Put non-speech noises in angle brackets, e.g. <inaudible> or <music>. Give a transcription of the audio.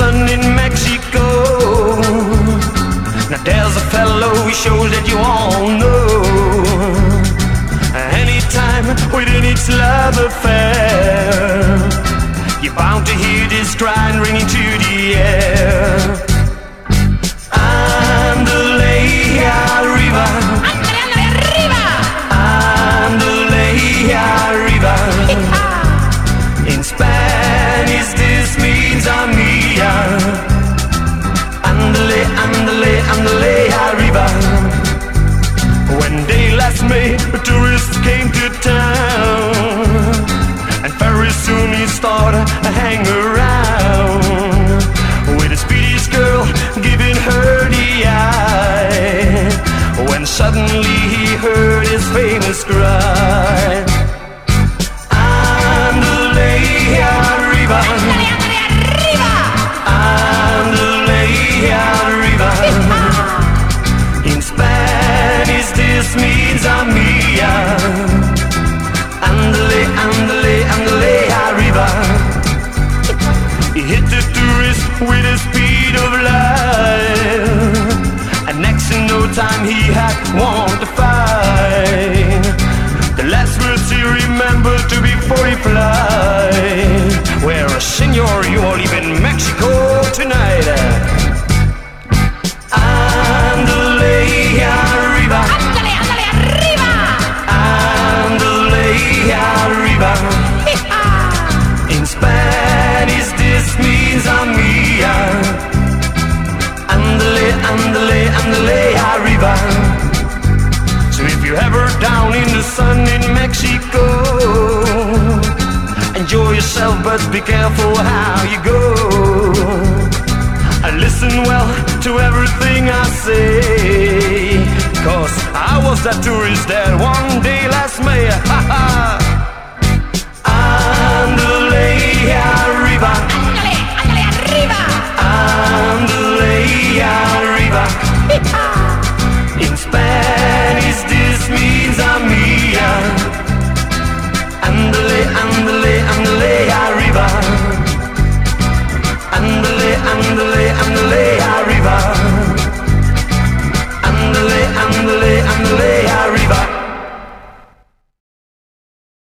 sun in Mexico. Now there's a fellow who shows that you all know. Anytime within its love affair, you're bound to hear this crying ringing to hang around with a Swedish girl giving her the eye. When suddenly he heard his famous cry. He hit with the speed of light. And next in no time, he had won the fight. The last words he remembered to be 40 fly. Where, senor, you all live in Mexico tonight. Ándale arriba, Ándale, ándale, arriba. Ándale arriba. In Spanish, Andale, andale, andale arriba. So if you're ever down in the sun in Mexico, enjoy yourself, but be careful how you go. I listen well to everything I say, cause I was that tourist that one <laughs> Yeehaw!